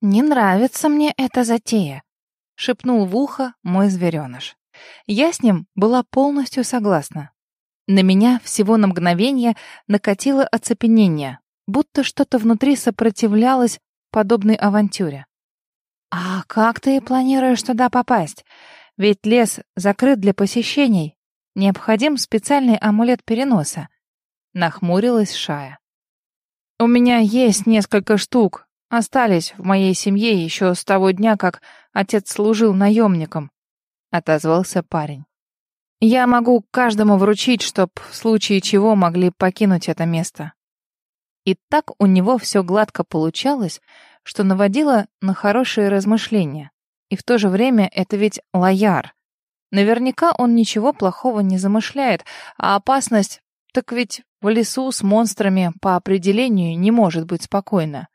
«Не нравится мне эта затея», — шепнул в ухо мой звереныш. Я с ним была полностью согласна. На меня всего на мгновение накатило оцепенение, будто что-то внутри сопротивлялось подобной авантюре. «А как ты планируешь туда попасть? Ведь лес закрыт для посещений. Необходим специальный амулет переноса», — нахмурилась Шая. «У меня есть несколько штук, остались в моей семье еще с того дня, как отец служил наемником», — отозвался парень. «Я могу каждому вручить, чтоб в случае чего могли покинуть это место». И так у него все гладко получалось, что наводило на хорошие размышления. И в то же время это ведь лояр. Наверняка он ничего плохого не замышляет, а опасность... Так ведь в лесу с монстрами по определению не может быть спокойно.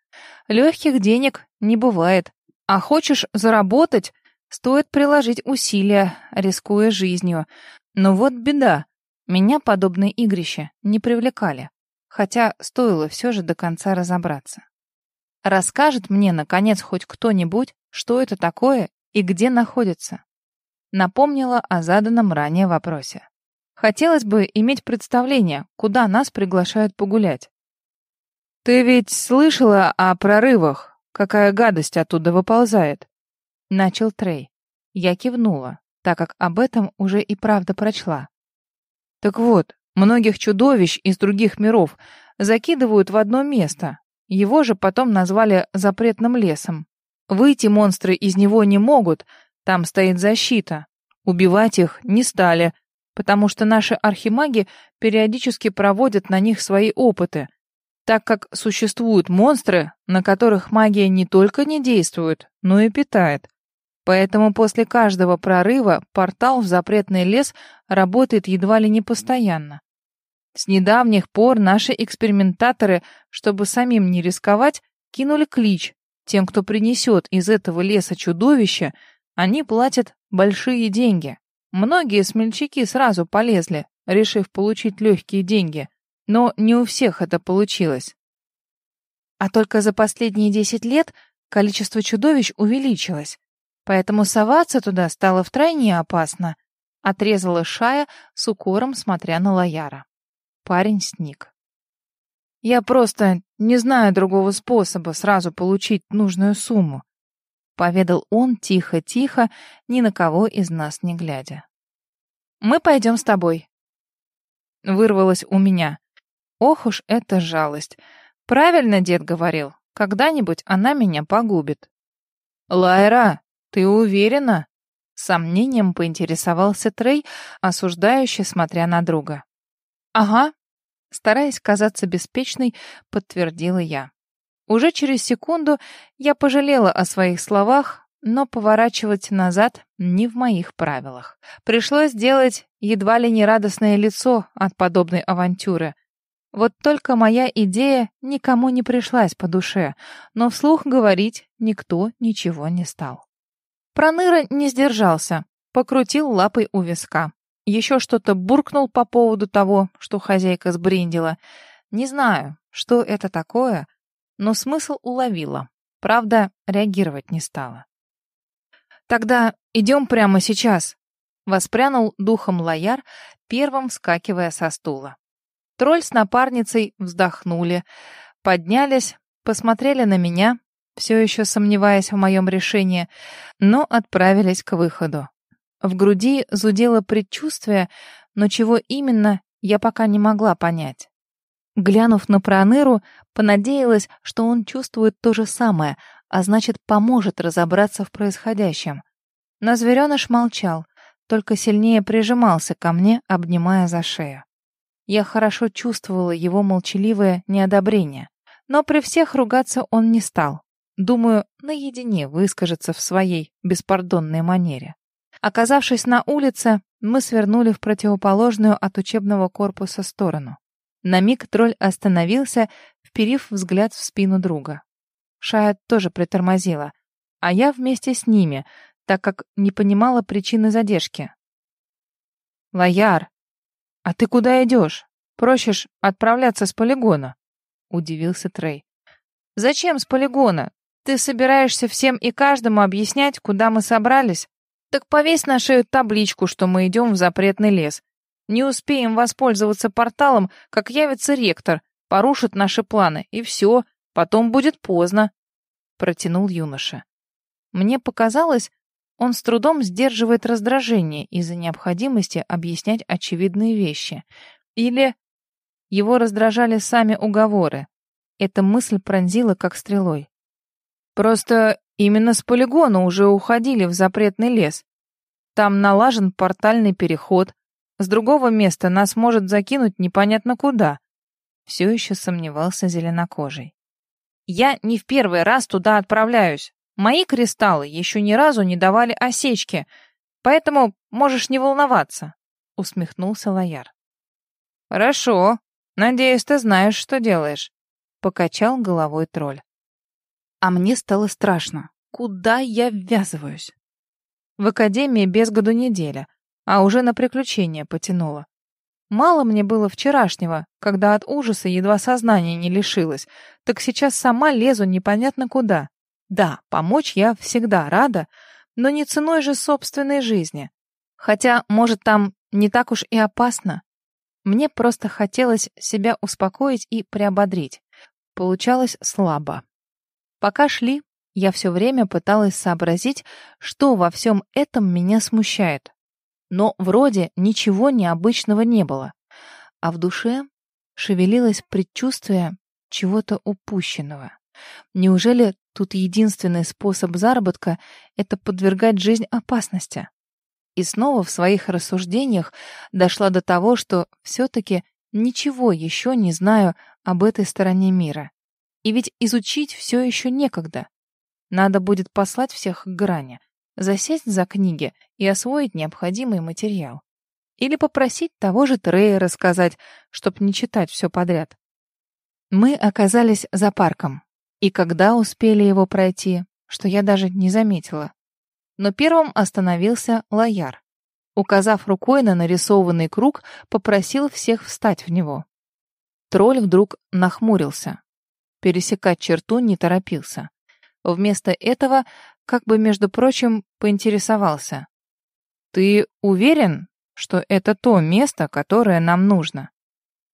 Легких денег не бывает. А хочешь заработать, стоит приложить усилия, рискуя жизнью. Но вот беда. Меня подобные игрища не привлекали. Хотя стоило все же до конца разобраться. Расскажет мне, наконец, хоть кто-нибудь, что это такое и где находится? Напомнила о заданном ранее вопросе. Хотелось бы иметь представление, куда нас приглашают погулять. «Ты ведь слышала о прорывах? Какая гадость оттуда выползает?» Начал Трей. Я кивнула, так как об этом уже и правда прочла. «Так вот, многих чудовищ из других миров закидывают в одно место, его же потом назвали запретным лесом. Выйти монстры из него не могут, там стоит защита. Убивать их не стали, потому что наши архимаги периодически проводят на них свои опыты, так как существуют монстры, на которых магия не только не действует, но и питает. Поэтому после каждого прорыва портал в запретный лес работает едва ли не постоянно. С недавних пор наши экспериментаторы, чтобы самим не рисковать, кинули клич. Тем, кто принесет из этого леса чудовище, они платят большие деньги. Многие смельчаки сразу полезли, решив получить легкие деньги, но не у всех это получилось. А только за последние десять лет количество чудовищ увеличилось, поэтому соваться туда стало втройне опасно, отрезала Шая с укором, смотря на Лояра. Парень сник. «Я просто не знаю другого способа сразу получить нужную сумму», — поведал он тихо-тихо, ни на кого из нас не глядя. «Мы пойдем с тобой», — вырвалось у меня. Ох уж эта жалость. Правильно дед говорил, когда-нибудь она меня погубит. «Лайра, ты уверена?» Сомнением поинтересовался Трей, осуждающе смотря на друга. «Ага», — стараясь казаться беспечной, подтвердила я. Уже через секунду я пожалела о своих словах, но поворачивать назад не в моих правилах. Пришлось сделать едва ли не радостное лицо от подобной авантюры. Вот только моя идея никому не пришлась по душе, но вслух говорить никто ничего не стал. Проныра не сдержался, покрутил лапой у виска. Еще что-то буркнул по поводу того, что хозяйка сбрендила. Не знаю, что это такое, но смысл уловила. Правда, реагировать не стала. «Тогда идем прямо сейчас», — воспрянул духом лояр, первым вскакивая со стула. Тролль с напарницей вздохнули, поднялись, посмотрели на меня, все еще сомневаясь в моем решении, но отправились к выходу. В груди зудело предчувствие, но чего именно, я пока не могла понять. Глянув на Проныру, понадеялась, что он чувствует то же самое, а значит, поможет разобраться в происходящем. Но звереныш молчал, только сильнее прижимался ко мне, обнимая за шею. Я хорошо чувствовала его молчаливое неодобрение, но при всех ругаться он не стал. Думаю, наедине выскажется в своей беспардонной манере. Оказавшись на улице, мы свернули в противоположную от учебного корпуса сторону. На миг тролль остановился, вперив взгляд в спину друга. Шая тоже притормозила, а я вместе с ними, так как не понимала причины задержки. «Лояр, а ты куда идешь? Просишь отправляться с полигона?» — удивился Трей. «Зачем с полигона? Ты собираешься всем и каждому объяснять, куда мы собрались? Так повесь на шею табличку, что мы идем в запретный лес. Не успеем воспользоваться порталом, как явится ректор, порушит наши планы, и все, потом будет поздно», — протянул юноша. Мне показалось, он с трудом сдерживает раздражение из-за необходимости объяснять очевидные вещи. Или его раздражали сами уговоры. Эта мысль пронзила как стрелой. Просто именно с полигона уже уходили в запретный лес. Там налажен портальный переход. С другого места нас может закинуть непонятно куда. Все еще сомневался зеленокожий. Я не в первый раз туда отправляюсь. Мои кристаллы еще ни разу не давали осечки, поэтому можешь не волноваться, усмехнулся Лояр. Хорошо. Надеюсь, ты знаешь, что делаешь, покачал головой тролль. А мне стало страшно. Куда я ввязываюсь? В академии без году неделя, а уже на приключения потянуло. Мало мне было вчерашнего, когда от ужаса едва сознание не лишилось, так сейчас сама лезу непонятно куда. Да, помочь я всегда рада, но не ценой же собственной жизни. Хотя, может, там не так уж и опасно. Мне просто хотелось себя успокоить и приободрить. Получалось слабо. Пока шли, я все время пыталась сообразить, что во всем этом меня смущает. Но вроде ничего необычного не было. А в душе шевелилось предчувствие чего-то упущенного. Неужели тут единственный способ заработка — это подвергать жизнь опасности? И снова в своих рассуждениях дошла до того, что все-таки ничего еще не знаю об этой стороне мира. И ведь изучить все еще некогда. Надо будет послать всех к грани, засесть за книги и освоить необходимый материал. Или попросить того же Трея рассказать, чтоб не читать все подряд. Мы оказались за парком. И когда успели его пройти, что я даже не заметила. Но первым остановился Лояр. Указав рукой на нарисованный круг, попросил всех встать в него. Тролль вдруг нахмурился. Пересекать черту не торопился. Вместо этого, как бы, между прочим, поинтересовался. «Ты уверен, что это то место, которое нам нужно?»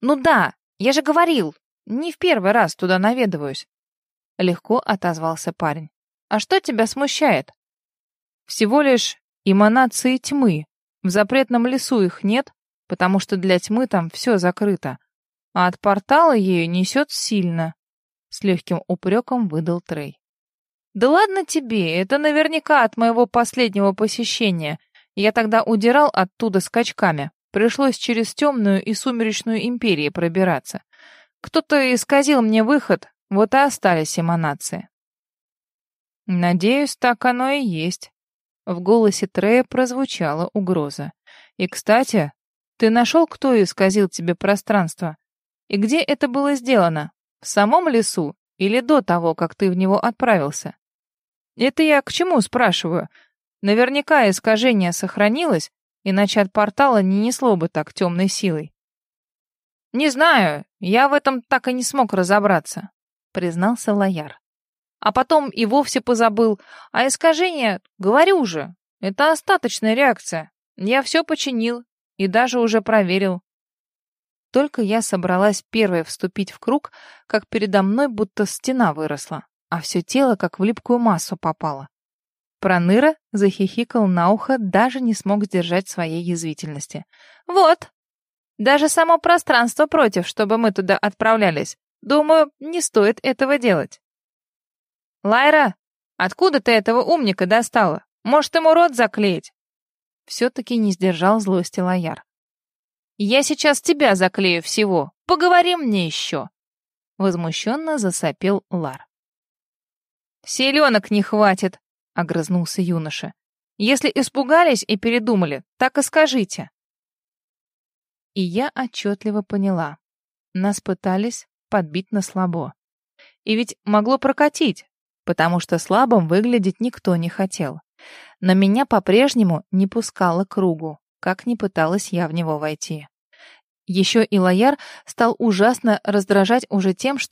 «Ну да, я же говорил, не в первый раз туда наведываюсь», — легко отозвался парень. «А что тебя смущает?» «Всего лишь эманации тьмы. В запретном лесу их нет, потому что для тьмы там все закрыто, а от портала ею несет сильно», — с легким упреком выдал Трей. «Да ладно тебе, это наверняка от моего последнего посещения. Я тогда удирал оттуда скачками. Пришлось через темную и сумеречную империи пробираться. Кто-то исказил мне выход, вот и остались эманации». «Надеюсь, так оно и есть». В голосе Трея прозвучала угроза. «И, кстати, ты нашел, кто исказил тебе пространство? И где это было сделано? В самом лесу или до того, как ты в него отправился?» Это я к чему спрашиваю? Наверняка искажение сохранилось, иначе от портала не несло бы так темной силой. «Не знаю, я в этом так и не смог разобраться», — признался Лояр. «А потом и вовсе позабыл. А искажение, говорю же, это остаточная реакция. Я все починил и даже уже проверил». Только я собралась первой вступить в круг, как передо мной будто стена выросла а все тело как в липкую массу попало. Проныра захихикал на ухо, даже не смог сдержать своей язвительности. «Вот! Даже само пространство против, чтобы мы туда отправлялись. Думаю, не стоит этого делать». «Лайра, откуда ты этого умника достала? Может, ему рот заклеить?» Все-таки не сдержал злости Лояр. «Я сейчас тебя заклею всего. Поговори мне еще!» Возмущенно засопел Лар. «Селенок не хватит», — огрызнулся юноша. «Если испугались и передумали, так и скажите». И я отчетливо поняла. Нас пытались подбить на слабо. И ведь могло прокатить, потому что слабым выглядеть никто не хотел. Но меня по-прежнему не пускало кругу, как ни пыталась я в него войти. Еще и Лояр стал ужасно раздражать уже тем, что